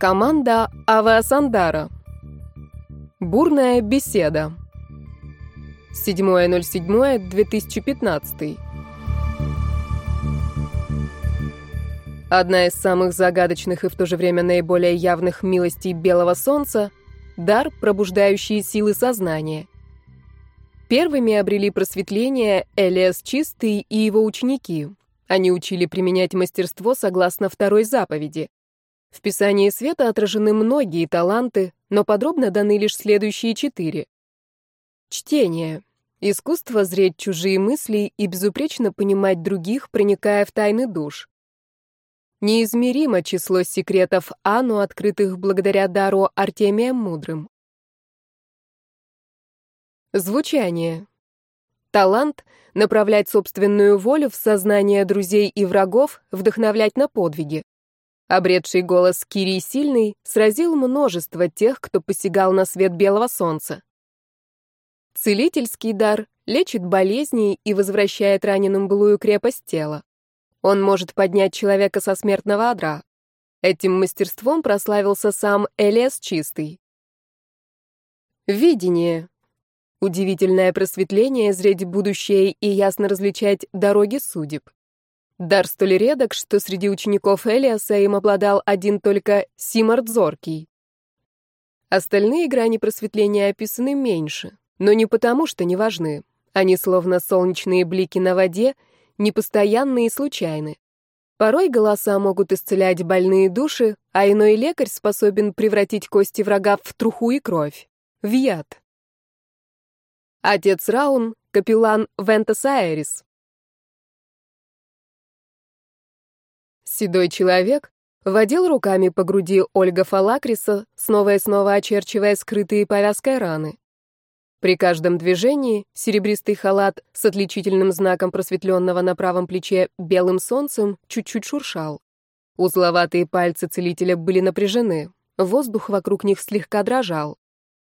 Команда Авиасандара. Бурная беседа. 7.07.2015. Одна из самых загадочных и в то же время наиболее явных милостей белого солнца — дар, пробуждающий силы сознания. Первыми обрели просветление Элиас Чистый и его ученики. Они учили применять мастерство согласно второй заповеди. В Писании Света отражены многие таланты, но подробно даны лишь следующие четыре. Чтение. Искусство зреть чужие мысли и безупречно понимать других, проникая в тайны душ. Неизмеримо число секретов Ану, открытых благодаря дару Артемием Мудрым. Звучание. Талант — направлять собственную волю в сознание друзей и врагов, вдохновлять на подвиги. Обретший голос Кирий Сильный сразил множество тех, кто посягал на свет белого солнца. Целительский дар лечит болезни и возвращает раненым былую крепость тела. Он может поднять человека со смертного одра. Этим мастерством прославился сам Элиас Чистый. Видение. Удивительное просветление, зреть будущее и ясно различать дороги судеб. Дар столь редок, что среди учеников Элиаса им обладал один только Симарт Зоркий. Остальные грани просветления описаны меньше, но не потому, что не важны. Они словно солнечные блики на воде, непостоянны и случайны. Порой голоса могут исцелять больные души, а иной лекарь способен превратить кости врага в труху и кровь, в яд. Отец Раун, капеллан Вентас Аэрис. Седой человек водил руками по груди Ольга Фалакриса, снова и снова очерчивая скрытые повязкой раны. При каждом движении серебристый халат с отличительным знаком просветленного на правом плече белым солнцем чуть-чуть шуршал. Узловатые пальцы целителя были напряжены, воздух вокруг них слегка дрожал.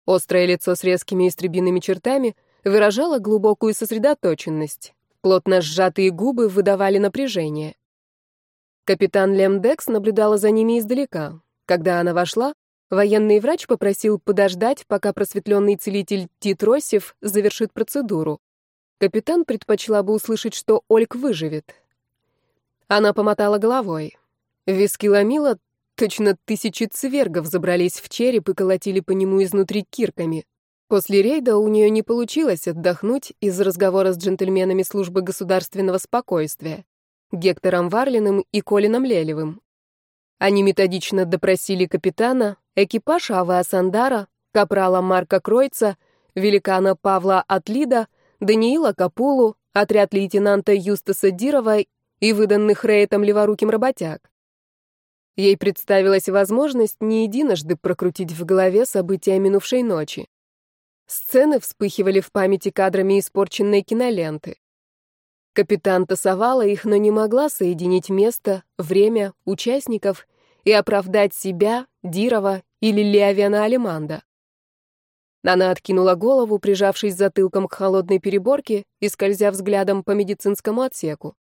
Острое лицо с резкими истребиными чертами выражало глубокую сосредоточенность. Плотно сжатые губы выдавали напряжение. Капитан Лемдекс наблюдала за ними издалека. Когда она вошла, военный врач попросил подождать, пока просветленный целитель Тит Росев завершит процедуру. Капитан предпочла бы услышать, что Ольг выживет. Она помотала головой. Виски ломила, Точно тысячи цвергов забрались в череп и колотили по нему изнутри кирками. После рейда у нее не получилось отдохнуть из-за разговора с джентльменами службы государственного спокойствия, Гектором Варлиным и Колином Лелевым. Они методично допросили капитана, экипаж Ава Асандара, капрала Марка Кройца, великана Павла Атлида, Даниила Капулу, отряд лейтенанта Юстаса Дирова и выданных Рейтом леворуким работяг. Ей представилась возможность не единожды прокрутить в голове события минувшей ночи. Сцены вспыхивали в памяти кадрами испорченной киноленты. Капитан тасовала их, но не могла соединить место, время, участников и оправдать себя, Дирова или Леовена Алиманда. Она откинула голову, прижавшись затылком к холодной переборке и скользя взглядом по медицинскому отсеку.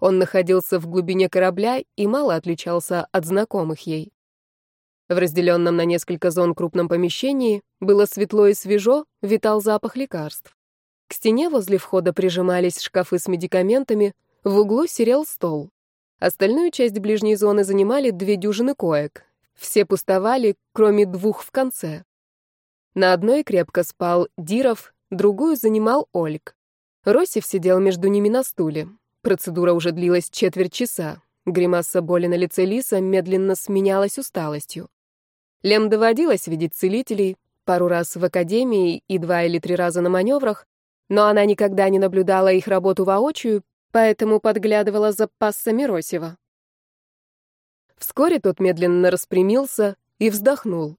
Он находился в глубине корабля и мало отличался от знакомых ей. В разделенном на несколько зон крупном помещении было светло и свежо, витал запах лекарств. К стене возле входа прижимались шкафы с медикаментами, в углу серел стол. Остальную часть ближней зоны занимали две дюжины коек. Все пустовали, кроме двух в конце. На одной крепко спал Диров, другую занимал Ольг. Росев сидел между ними на стуле. Процедура уже длилась четверть часа. Гримаса боли на лице Лиса медленно сменялась усталостью. Лем доводилось видеть целителей пару раз в академии и два или три раза на маневрах, но она никогда не наблюдала их работу воочию, поэтому подглядывала за пассами Росева. Вскоре тот медленно распрямился и вздохнул.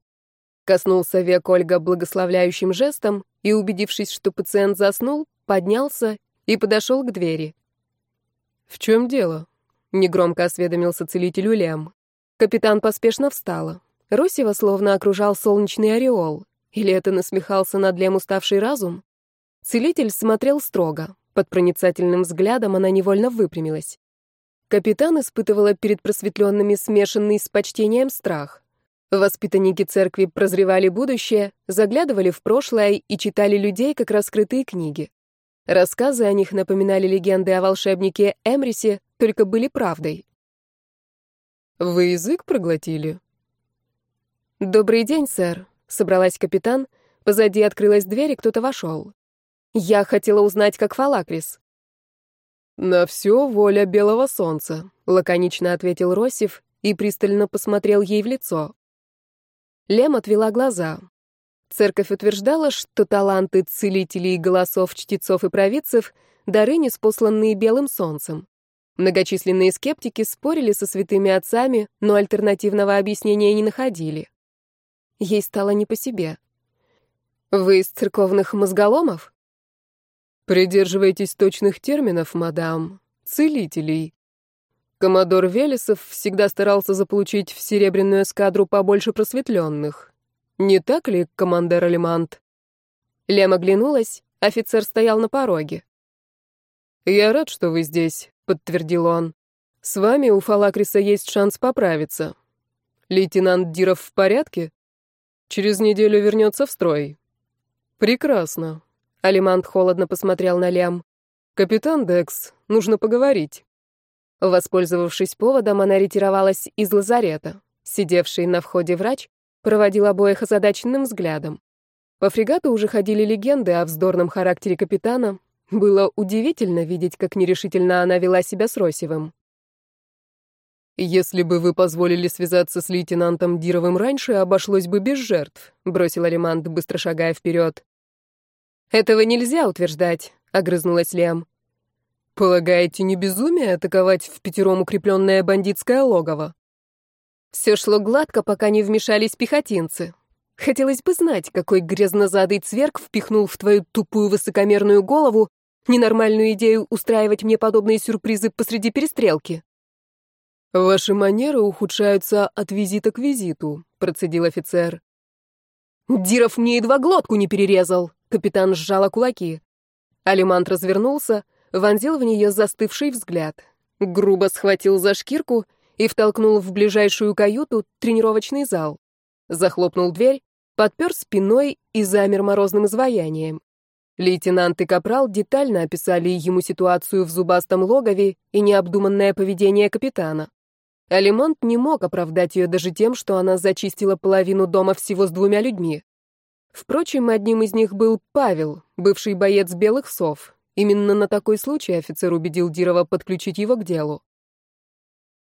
Коснулся век Ольга благословляющим жестом и, убедившись, что пациент заснул, поднялся и подошел к двери. «В чем дело?» — негромко осведомился целитель Уильям. Капитан поспешно встала. Росева словно окружал солнечный ореол. Или это насмехался над Лем уставший разум? Целитель смотрел строго. Под проницательным взглядом она невольно выпрямилась. Капитан испытывала перед просветленными смешанный с почтением страх. Воспитанники церкви прозревали будущее, заглядывали в прошлое и читали людей, как раскрытые книги. Рассказы о них напоминали легенды о волшебнике Эмрисе, только были правдой. «Вы язык проглотили?» «Добрый день, сэр», — собралась капитан. Позади открылась дверь, и кто-то вошел. «Я хотела узнать, как Фалакрис». «На все воля белого солнца», — лаконично ответил Росев и пристально посмотрел ей в лицо. Лем отвела глаза. Церковь утверждала, что таланты целителей голосов, чтецов и провидцев — дары, неспосланные белым солнцем. Многочисленные скептики спорили со святыми отцами, но альтернативного объяснения не находили. Ей стало не по себе. «Вы из церковных мозголомов?» Придерживайтесь точных терминов, мадам. Целителей. Коммодор Велесов всегда старался заполучить в серебряную эскадру побольше просветленных. Не так ли, командир Алимант? Лем оглянулась, офицер стоял на пороге. «Я рад, что вы здесь», — подтвердил он. «С вами у Фалакриса есть шанс поправиться. Лейтенант Диров в порядке? Через неделю вернется в строй. Прекрасно. Алимант холодно посмотрел на Лям. «Капитан Декс, нужно поговорить». Воспользовавшись поводом, она ретировалась из лазарета. Сидевший на входе врач проводил обоих озадаченным взглядом. По фрегату уже ходили легенды о вздорном характере капитана. Было удивительно видеть, как нерешительно она вела себя с Росевым. «Если бы вы позволили связаться с лейтенантом Дировым раньше, обошлось бы без жертв», — бросил Алимант, быстро шагая вперед. «Этого нельзя утверждать», — огрызнулась Лем. «Полагаете, не безумие атаковать в пятером укрепленное бандитское логово?» Все шло гладко, пока не вмешались пехотинцы. Хотелось бы знать, какой грязнозадый цверк впихнул в твою тупую высокомерную голову ненормальную идею устраивать мне подобные сюрпризы посреди перестрелки. «Ваши манеры ухудшаются от визита к визиту», — процедил офицер. «Диров мне едва глотку не перерезал», Капитан сжала кулаки. Алимант развернулся, вонзил в нее застывший взгляд. Грубо схватил за шкирку и втолкнул в ближайшую каюту тренировочный зал. Захлопнул дверь, подпер спиной и замер морозным изваянием. Лейтенант и капрал детально описали ему ситуацию в зубастом логове и необдуманное поведение капитана. Алимант не мог оправдать ее даже тем, что она зачистила половину дома всего с двумя людьми. Впрочем, одним из них был Павел, бывший боец белых сов. Именно на такой случай офицер убедил Дирова подключить его к делу.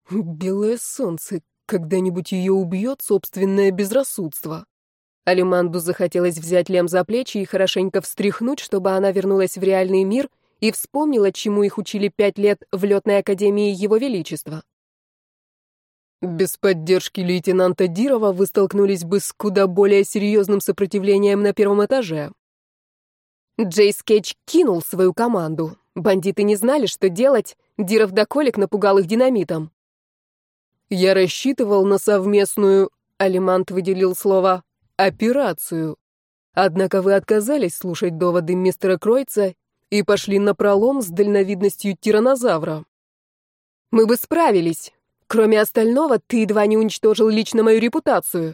«Белое солнце, когда-нибудь ее убьет собственное безрассудство». Алиманду захотелось взять Лем за плечи и хорошенько встряхнуть, чтобы она вернулась в реальный мир и вспомнила, чему их учили пять лет в летной академии Его Величества. Без поддержки лейтенанта Дирова вы столкнулись бы с куда более серьезным сопротивлением на первом этаже. Джей Скетч кинул свою команду. Бандиты не знали, что делать. Диров до колик напугал их динамитом. Я рассчитывал на совместную, Алимант выделил слово, операцию. Однако вы отказались слушать доводы мистера Кройца и пошли на пролом с дальновидностью тиранозавра. Мы бы справились, Кроме остального, ты едва не уничтожил лично мою репутацию.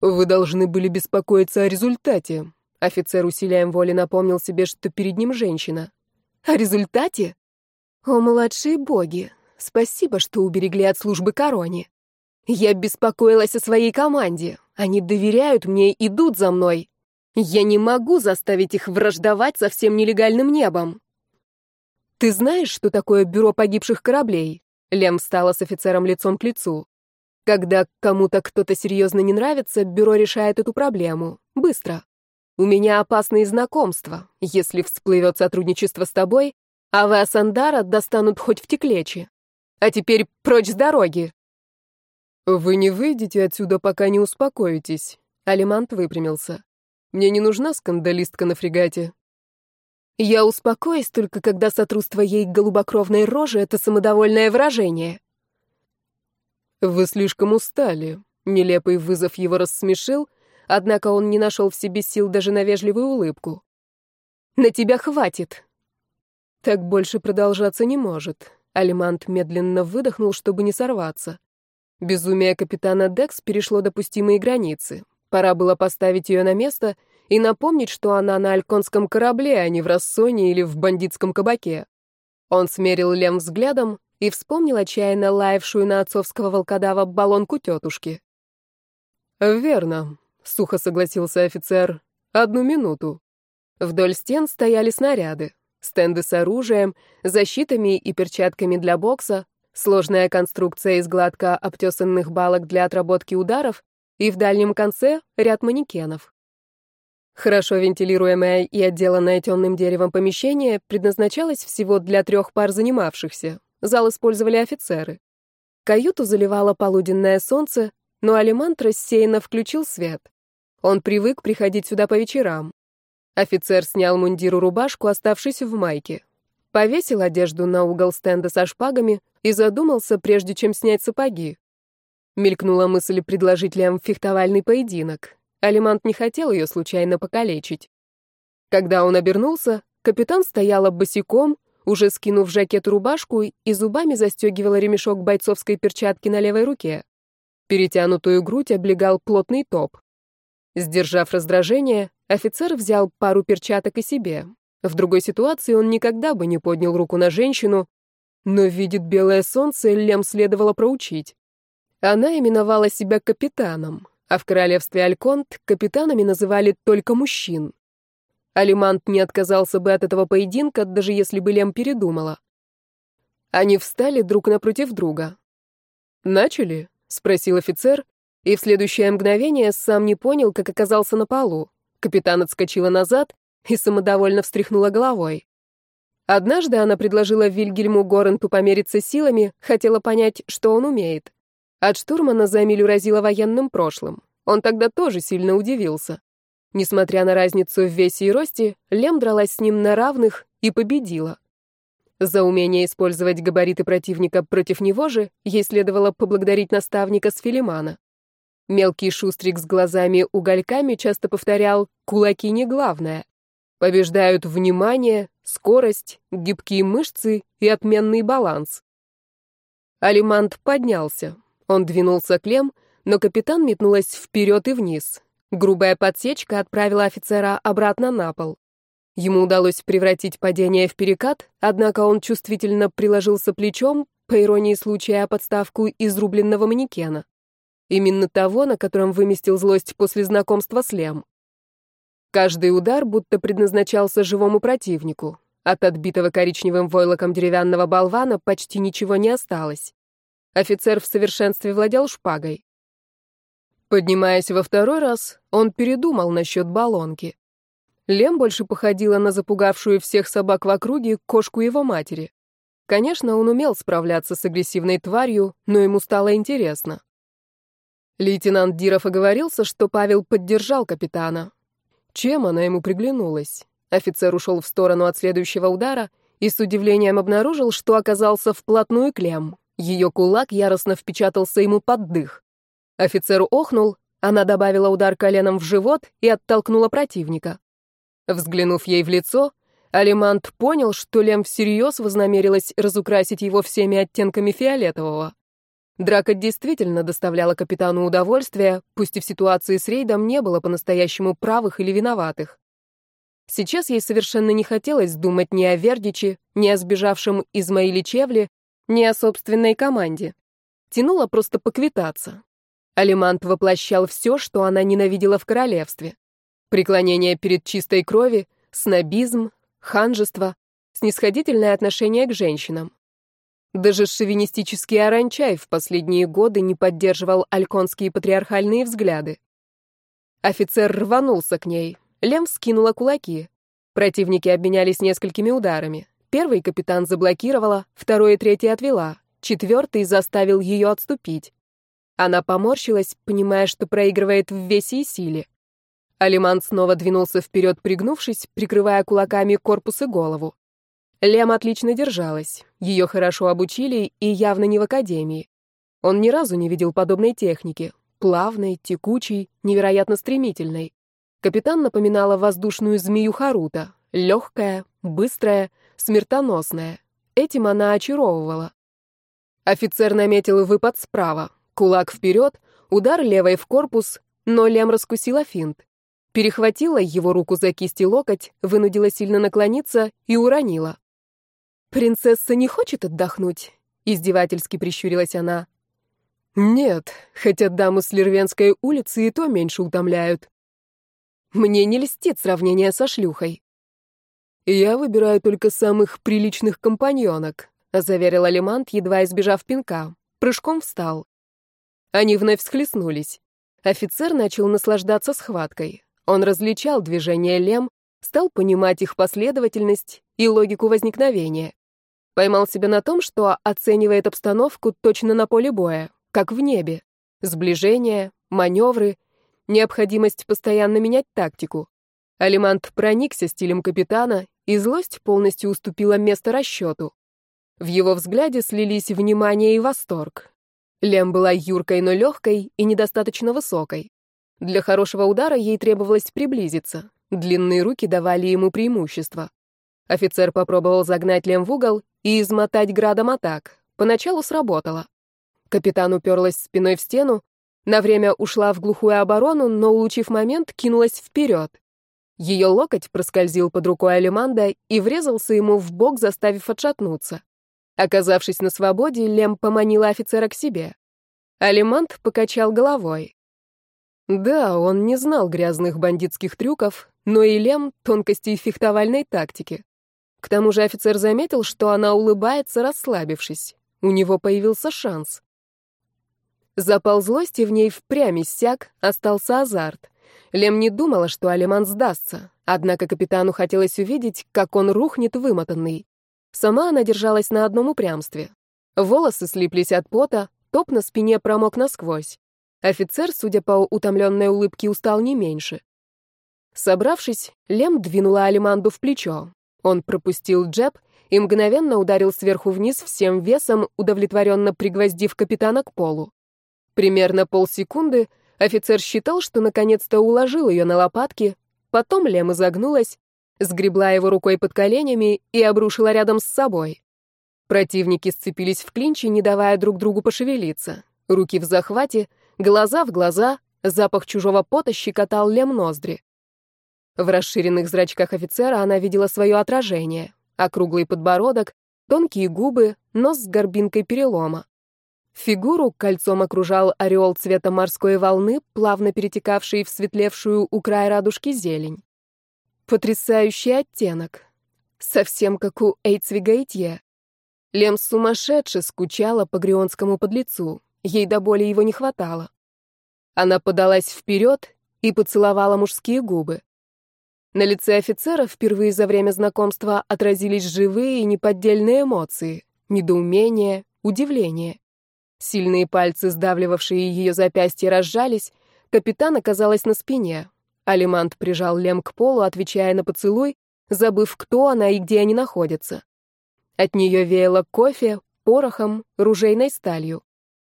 Вы должны были беспокоиться о результате. Офицер усилием воли напомнил себе, что перед ним женщина. О результате? О, младшие боги, спасибо, что уберегли от службы короне. Я беспокоилась о своей команде. Они доверяют мне, идут за мной. Я не могу заставить их враждовать со всем нелегальным небом. Ты знаешь, что такое бюро погибших кораблей? Лем встала с офицером лицом к лицу. Когда кому-то кто-то серьезно не нравится, бюро решает эту проблему. Быстро. У меня опасные знакомства. Если всплывет сотрудничество с тобой, а вы Асандара достанут хоть в теклечи. А теперь прочь с дороги. Вы не выйдете отсюда, пока не успокоитесь. Алимант выпрямился. Мне не нужна скандалистка на фрегате. Я успокоюсь только, когда сотру с твоей голубокровной рожи это самодовольное выражение. Вы слишком устали. Нелепый вызов его рассмешил, однако он не нашел в себе сил даже на вежливую улыбку. На тебя хватит. Так больше продолжаться не может. Алимант медленно выдохнул, чтобы не сорваться. Безумие капитана Декс перешло допустимые границы. Пора было поставить ее на место и напомнить, что она на альконском корабле, а не в Рассоне или в бандитском кабаке. Он смерил Лем взглядом и вспомнил отчаянно лаявшую на отцовского волкодава баллонку тетушки. «Верно», — сухо согласился офицер. «Одну минуту». Вдоль стен стояли снаряды, стенды с оружием, защитами и перчатками для бокса, сложная конструкция из гладко обтесанных балок для отработки ударов и в дальнем конце ряд манекенов. Хорошо вентилируемое и отделанное темным деревом помещение предназначалось всего для трех пар занимавшихся. Зал использовали офицеры. Каюту заливало полуденное солнце, но Алимант рассеянно включил свет. Он привык приходить сюда по вечерам. Офицер снял мундир и рубашку, оставшись в майке. Повесил одежду на угол стенда со шпагами и задумался, прежде чем снять сапоги. Мелькнула мысль предложить Лям фехтовальный поединок. Алимант не хотел ее случайно покалечить. Когда он обернулся, капитан стояла босиком, уже скинув жакет рубашку, и зубами застегивала ремешок бойцовской перчатки на левой руке. Перетянутую грудь облегал плотный топ. Сдержав раздражение, офицер взял пару перчаток и себе. В другой ситуации он никогда бы не поднял руку на женщину, но видит белое солнце, Лем следовало проучить. Она именовала себя капитаном, а в королевстве Альконт капитанами называли только мужчин. Алимант не отказался бы от этого поединка, даже если бы Лем передумала. Они встали друг напротив друга. «Начали?» — спросил офицер, и в следующее мгновение сам не понял, как оказался на полу. Капитан отскочила назад и самодовольно встряхнула головой. Однажды она предложила Вильгельму Горенту помериться силами, хотела понять, что он умеет. От штурмана за милю разило военным прошлым. Он тогда тоже сильно удивился. Несмотря на разницу в весе и росте, Лем дралась с ним на равных и победила. За умение использовать габариты противника против него же ей следовало поблагодарить наставника Сфилимана. Мелкий шустрик с глазами-угольками часто повторял «кулаки не главное». Побеждают внимание, скорость, гибкие мышцы и отменный баланс. Алимант поднялся. Он двинулся к Лем, но капитан метнулась вперед и вниз. Грубая подсечка отправила офицера обратно на пол. Ему удалось превратить падение в перекат, однако он чувствительно приложился плечом, по иронии случая, о подставку изрубленного манекена. Именно того, на котором выместил злость после знакомства с Лем. Каждый удар будто предназначался живому противнику. От отбитого коричневым войлоком деревянного болвана почти ничего не осталось. Офицер в совершенстве владел шпагой. Поднимаясь во второй раз, он передумал насчет баллонки. Лем больше походила на запугавшую всех собак в округе кошку его матери. Конечно, он умел справляться с агрессивной тварью, но ему стало интересно. Лейтенант Диров оговорился, что Павел поддержал капитана. Чем она ему приглянулась? Офицер ушел в сторону от следующего удара и с удивлением обнаружил, что оказался вплотную к Лем. Ее кулак яростно впечатался ему под дых. Офицер охнул, она добавила удар коленом в живот и оттолкнула противника. Взглянув ей в лицо, Алимант понял, что Лем всерьез вознамерилась разукрасить его всеми оттенками фиолетового. Драка действительно доставляла капитану удовольствие, пусть и в ситуации с рейдом не было по-настоящему правых или виноватых. Сейчас ей совершенно не хотелось думать ни о Вердиче, ни о сбежавшем Измаиле Чевле, не о собственной команде. Тянуло просто поквитаться. Алимант воплощал все, что она ненавидела в королевстве. Преклонение перед чистой крови, снобизм, ханжество, снисходительное отношение к женщинам. Даже шовинистический Аранчай в последние годы не поддерживал альконские патриархальные взгляды. Офицер рванулся к ней. Лем скинула кулаки. Противники обменялись несколькими ударами. Первый капитан заблокировала, второй и третий отвела, четвертый заставил ее отступить. Она поморщилась, понимая, что проигрывает в весе и силе. Алиман снова двинулся вперед, пригнувшись, прикрывая кулаками корпус и голову. Лем отлично держалась. Ее хорошо обучили и явно не в академии. Он ни разу не видел подобной техники. Плавной, текучей, невероятно стремительной. Капитан напоминала воздушную змею Харута. Легкая, быстрая, смертоносная. Этим она очаровывала. Офицер наметил выпад справа. Кулак вперед, удар левой в корпус, но Лем раскусила финт. Перехватила его руку за кисть и локоть, вынудила сильно наклониться и уронила. «Принцесса не хочет отдохнуть?» — издевательски прищурилась она. «Нет, хотя дамы с Лервенской улицы и то меньше утомляют». «Мне не льстит сравнение со шлюхой». «Я выбираю только самых приличных компаньонок», — заверил Алимант, едва избежав пинка. Прыжком встал. Они вновь схлестнулись. Офицер начал наслаждаться схваткой. Он различал движения лем, стал понимать их последовательность и логику возникновения. Поймал себя на том, что оценивает обстановку точно на поле боя, как в небе. Сближение, маневры, необходимость постоянно менять тактику. Алимант проникся стилем капитана, и злость полностью уступила место расчету. В его взгляде слились внимание и восторг. Лем была юркой, но легкой и недостаточно высокой. Для хорошего удара ей требовалось приблизиться. Длинные руки давали ему преимущество. Офицер попробовал загнать Лем в угол и измотать градом атак. Поначалу сработало. Капитан уперлась спиной в стену, на время ушла в глухую оборону, но, улучив момент, кинулась вперед. Ее локоть проскользил под рукой Алиманда и врезался ему в бок, заставив отшатнуться. Оказавшись на свободе, Лем поманила офицера к себе. Алимант покачал головой. Да, он не знал грязных бандитских трюков, но и Лем — тонкостей фехтовальной тактики. К тому же офицер заметил, что она улыбается, расслабившись. У него появился шанс. Запал злости в ней впрямь иссяк, остался азарт. Лем не думала, что Алиман сдастся, однако капитану хотелось увидеть, как он рухнет вымотанный. Сама она держалась на одном упрямстве. Волосы слиплись от пота, топ на спине промок насквозь. Офицер, судя по утомленной улыбке, устал не меньше. Собравшись, Лем двинула Алиманду в плечо. Он пропустил джеб и мгновенно ударил сверху вниз всем весом, удовлетворенно пригвоздив капитана к полу. Примерно полсекунды офицер считал, что наконец-то уложил ее на лопатки, потом Лем изогнулась, сгребла его рукой под коленями и обрушила рядом с собой. Противники сцепились в клинче, не давая друг другу пошевелиться. Руки в захвате, глаза в глаза, запах чужого пота щекотал Лем ноздри. В расширенных зрачках офицера она видела свое отражение. Округлый подбородок, тонкие губы, нос с горбинкой перелома. Фигуру кольцом окружал ореол цвета морской волны, плавно перетекавший в светлевшую у края радужки зелень. Потрясающий оттенок. Совсем как у Эйцвига Итье. Лем сумасшедше скучала по грионскому подлецу. Ей до боли его не хватало. Она подалась вперед и поцеловала мужские губы. На лице офицера впервые за время знакомства отразились живые и неподдельные эмоции. Недоумение, удивление. Сильные пальцы, сдавливавшие ее запястье, разжались. Капитан оказалась на спине. Алимант прижал Лем к полу, отвечая на поцелуй, забыв, кто она и где они находятся. От нее веяло кофе, порохом, ружейной сталью.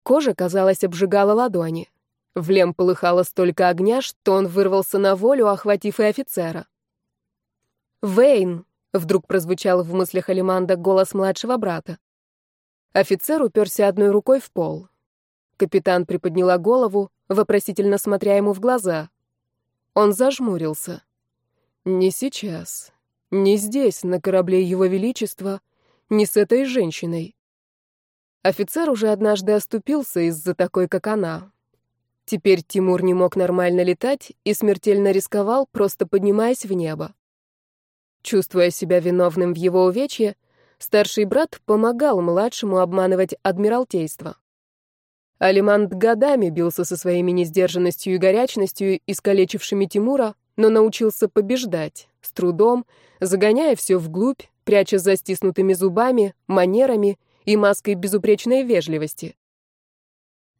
Кожа, казалось, обжигала ладони. В Лем полыхало столько огня, что он вырвался на волю, охватив и офицера. «Вейн!» — вдруг прозвучал в мыслях Алиманда голос младшего брата. Офицер уперся одной рукой в пол. Капитан приподняла голову, вопросительно смотря ему в глаза. Он зажмурился. Не сейчас. Не здесь, на корабле Его Величества, не с этой женщиной. Офицер уже однажды оступился из-за такой, как она. Теперь Тимур не мог нормально летать и смертельно рисковал, просто поднимаясь в небо. Чувствуя себя виновным в его увечье, старший брат помогал младшему обманывать адмиралтейство. Алимант годами бился со своими несдержанностью и горячностью, искалечившими Тимура, но научился побеждать, с трудом, загоняя все вглубь, пряча за стиснутыми зубами, манерами и маской безупречной вежливости.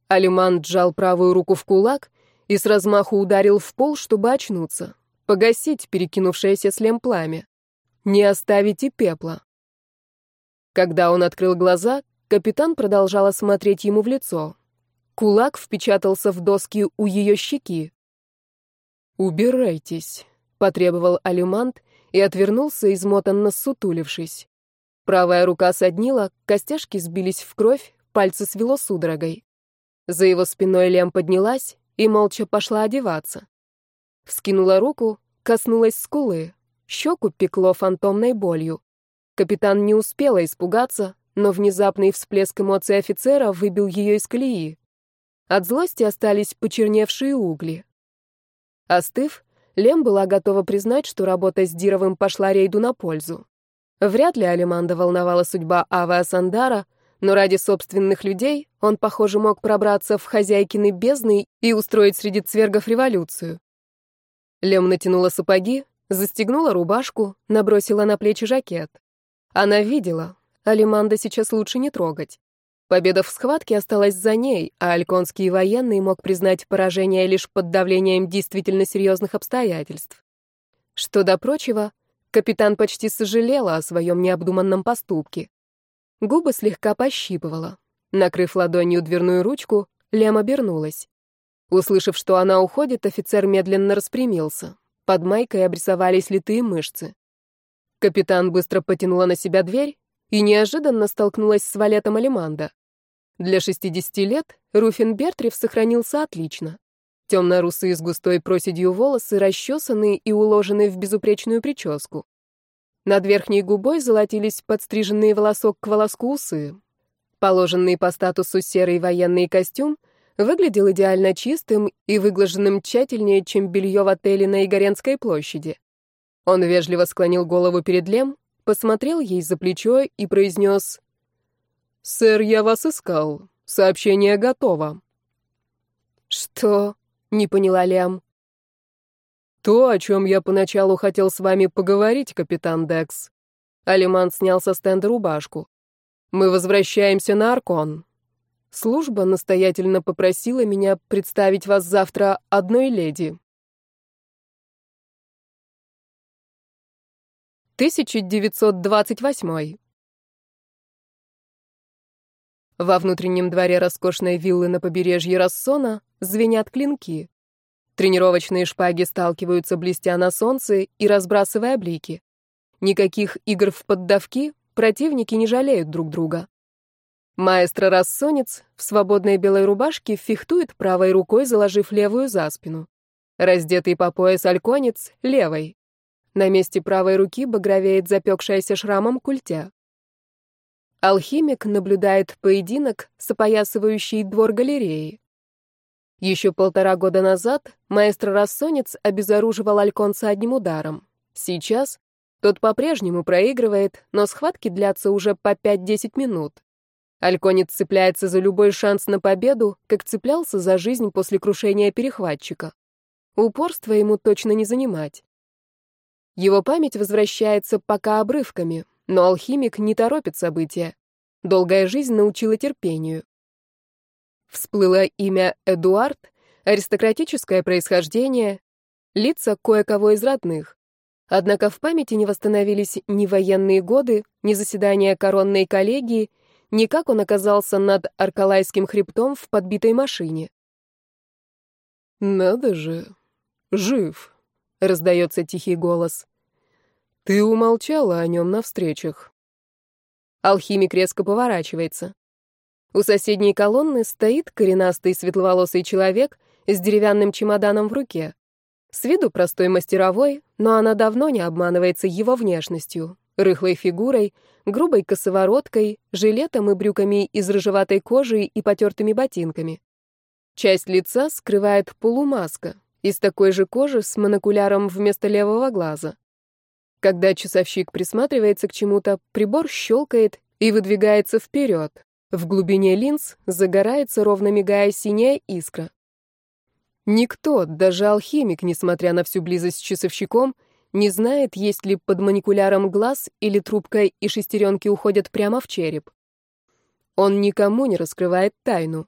Алимант сжал правую руку в кулак и с размаху ударил в пол, чтобы очнуться, погасить перекинувшееся слем пламя, не оставить и пепла. Когда он открыл глаза, капитан продолжала смотреть ему в лицо, Кулак впечатался в доски у ее щеки. «Убирайтесь», — потребовал Алимант и отвернулся, измотанно сутулившись. Правая рука соднила, костяшки сбились в кровь, пальцы свело судорогой. За его спиной Лем поднялась и молча пошла одеваться. Вскинула руку, коснулась скулы. Щеку пекло фантомной болью. Капитан не успела испугаться, но внезапный всплеск эмоций офицера выбил ее из колеи. От злости остались почерневшие угли. Остыв, Лем была готова признать, что работа с Дировым пошла рейду на пользу. Вряд ли Алиманда волновала судьба Ава Сандара, но ради собственных людей он, похоже, мог пробраться в хозяйкины бездны и устроить среди цвергов революцию. Лем натянула сапоги, застегнула рубашку, набросила на плечи жакет. Она видела, Алиманда сейчас лучше не трогать. Победа в схватке осталась за ней, а альконский военный мог признать поражение лишь под давлением действительно серьезных обстоятельств. Что до прочего, капитан почти сожалела о своем необдуманном поступке. Губы слегка пощипывала. Накрыв ладонью дверную ручку, Лем обернулась. Услышав, что она уходит, офицер медленно распрямился. Под майкой обрисовались литые мышцы. Капитан быстро потянула на себя дверь и неожиданно столкнулась с валетом Алиманда. Для 60 лет Руфин Бертрив сохранился отлично. Темно-русые с густой проседью волосы расчесаны и уложены в безупречную прическу. Над верхней губой золотились подстриженные волосок к волоску усы. Положенный по статусу серый военный костюм выглядел идеально чистым и выглаженным тщательнее, чем белье в отеле на Игоренской площади. Он вежливо склонил голову перед Лем, посмотрел ей за плечо и произнес «Сэр, я вас искал. Сообщение готово». «Что?» — не поняла Лем. «То, о чем я поначалу хотел с вами поговорить, капитан Декс». Алиман снял со стенда рубашку. «Мы возвращаемся на Аркон. Служба настоятельно попросила меня представить вас завтра одной леди. 1928. Во внутреннем дворе роскошной виллы на побережье Рассона звенят клинки. Тренировочные шпаги сталкиваются, блестя на солнце и разбрасывая блики. Никаких игр в поддавки, противники не жалеют друг друга. Маэстро-рассонец в свободной белой рубашке фехтует правой рукой, заложив левую за спину. Раздетый по пояс альконец — левой. На месте правой руки багровеет запекшаяся шрамом культя. Алхимик наблюдает поединок с опоясывающей двор галереи. Еще полтора года назад маэстро-рассонец обезоруживал альконца одним ударом. Сейчас тот по-прежнему проигрывает, но схватки длятся уже по 5-10 минут. Альконец цепляется за любой шанс на победу, как цеплялся за жизнь после крушения перехватчика. Упорство ему точно не занимать. Его память возвращается пока обрывками, но алхимик не торопит события. Долгая жизнь научила терпению. Всплыло имя Эдуард, аристократическое происхождение, лица кое-кого из родных. Однако в памяти не восстановились ни военные годы, ни заседания коронной коллегии, ни как он оказался над Аркалайским хребтом в подбитой машине. «Надо же, жив», — раздается тихий голос. «Ты умолчала о нем на встречах». Алхимик резко поворачивается. У соседней колонны стоит коренастый светловолосый человек с деревянным чемоданом в руке. С виду простой мастеровой, но она давно не обманывается его внешностью рыхлой фигурой, грубой косовороткой, жилетом и брюками из рыжеватой кожи и потертыми ботинками. Часть лица скрывает полумаска из такой же кожи с монокуляром вместо левого глаза. Когда часовщик присматривается к чему-то, прибор щелкает и выдвигается вперед. В глубине линз загорается, ровно мигая, синяя искра. Никто, даже алхимик, несмотря на всю близость с часовщиком, не знает, есть ли под маникуляром глаз или трубка и шестеренки уходят прямо в череп. Он никому не раскрывает тайну.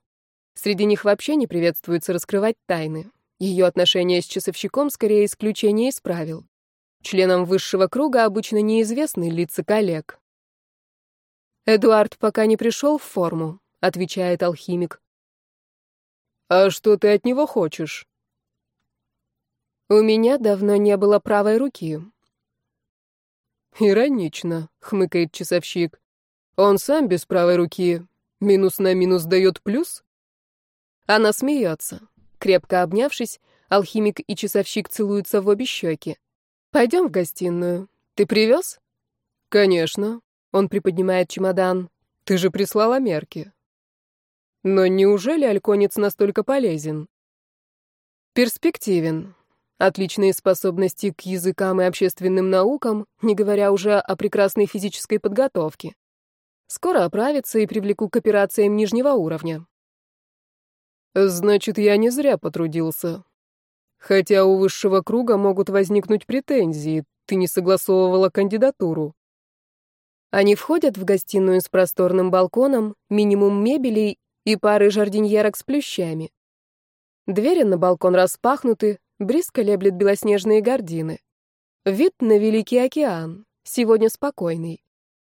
Среди них вообще не приветствуется раскрывать тайны. Ее отношения с часовщиком скорее исключение из правил. Членам высшего круга обычно неизвестны лица коллег. «Эдуард пока не пришел в форму», — отвечает алхимик. «А что ты от него хочешь?» У меня давно не было правой руки. Иронично, хмыкает часовщик. Он сам без правой руки. Минус на минус дает плюс? Она смеется. Крепко обнявшись, алхимик и часовщик целуются в обе щеки. «Пойдем в гостиную. Ты привез?» «Конечно». Он приподнимает чемодан. «Ты же прислала мерки». «Но неужели альконец настолько полезен?» «Перспективен. Отличные способности к языкам и общественным наукам, не говоря уже о прекрасной физической подготовке. Скоро оправится и привлеку к операциям нижнего уровня. Значит, я не зря потрудился. Хотя у высшего круга могут возникнуть претензии, ты не согласовывала кандидатуру. Они входят в гостиную с просторным балконом, минимум мебели и пары жардиньерок с плющами. Двери на балкон распахнуты, Бриз колеблет белоснежные гардины. Вид на Великий океан. Сегодня спокойный.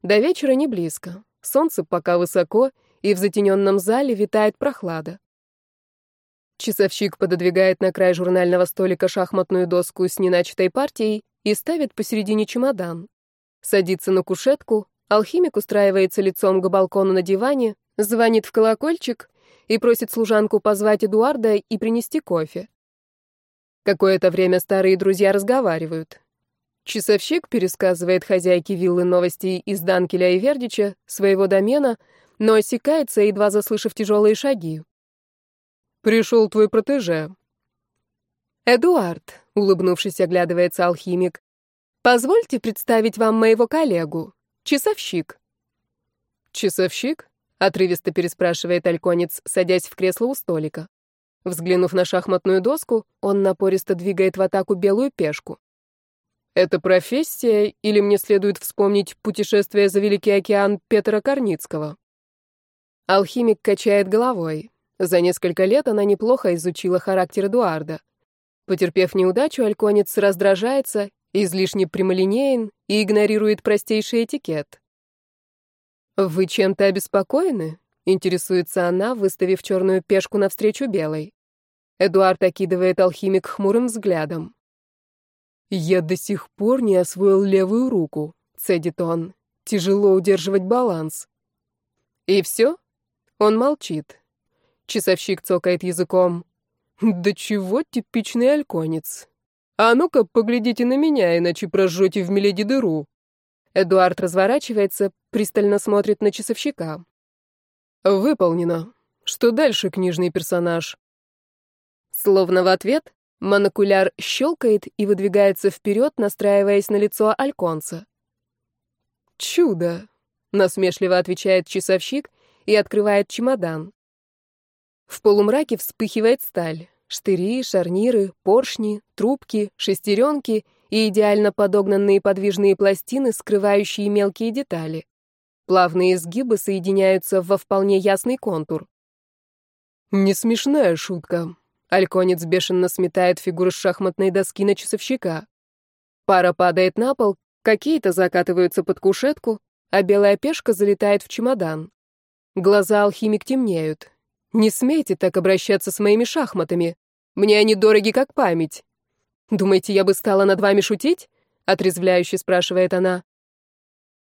До вечера не близко. Солнце пока высоко, и в затененном зале витает прохлада. Часовщик пододвигает на край журнального столика шахматную доску с неначатой партией и ставит посередине чемодан. Садится на кушетку, алхимик устраивается лицом к балкону на диване, звонит в колокольчик и просит служанку позвать Эдуарда и принести кофе. Какое-то время старые друзья разговаривают. Часовщик пересказывает хозяйке виллы новости из Данкеля и Вердича, своего домена, но осекается, едва заслышав тяжелые шаги. «Пришел твой протеже». «Эдуард», — улыбнувшись, оглядывается алхимик, «позвольте представить вам моего коллегу, часовщик». «Часовщик?» — отрывисто переспрашивает альконец, садясь в кресло у столика. Взглянув на шахматную доску, он напористо двигает в атаку белую пешку. Это профессия или мне следует вспомнить путешествие за Великий океан Петра Корницкого? Алхимик качает головой. За несколько лет она неплохо изучила характер Эдуарда. Потерпев неудачу, альконец раздражается, излишне прямолинеен и игнорирует простейший этикет. «Вы чем-то обеспокоены?» — интересуется она, выставив черную пешку навстречу белой. Эдуард окидывает алхимик хмурым взглядом. «Я до сих пор не освоил левую руку», — цедит он. «Тяжело удерживать баланс». «И все?» Он молчит. Часовщик цокает языком. «Да чего типичный альконец? А ну-ка, поглядите на меня, иначе прожжете в меледи дыру». Эдуард разворачивается, пристально смотрит на часовщика. «Выполнено. Что дальше, книжный персонаж?» Словно в ответ, монокуляр щелкает и выдвигается вперед, настраиваясь на лицо альконца. «Чудо!» — насмешливо отвечает часовщик и открывает чемодан. В полумраке вспыхивает сталь. Штыри, шарниры, поршни, трубки, шестеренки и идеально подогнанные подвижные пластины, скрывающие мелкие детали. Плавные изгибы соединяются во вполне ясный контур. «Не смешная шутка», Альконец бешено сметает фигуры шахматной доски на часовщика. Пара падает на пол, какие-то закатываются под кушетку, а белая пешка залетает в чемодан. Глаза алхимик темнеют. «Не смейте так обращаться с моими шахматами. Мне они дороги как память». «Думаете, я бы стала над вами шутить?» — отрезвляюще спрашивает она.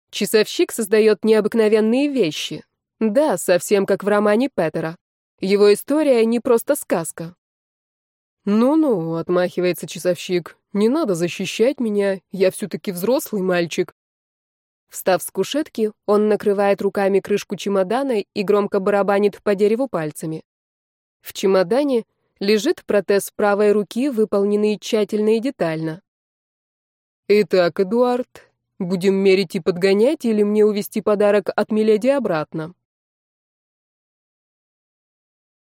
Часовщик создает необыкновенные вещи. Да, совсем как в романе Петера. Его история не просто сказка. «Ну-ну», — отмахивается часовщик, — «не надо защищать меня, я все-таки взрослый мальчик». Встав с кушетки, он накрывает руками крышку чемодана и громко барабанит по дереву пальцами. В чемодане лежит протез правой руки, выполненный тщательно и детально. «Итак, Эдуард, будем мерить и подгонять или мне увезти подарок от Миледи обратно?»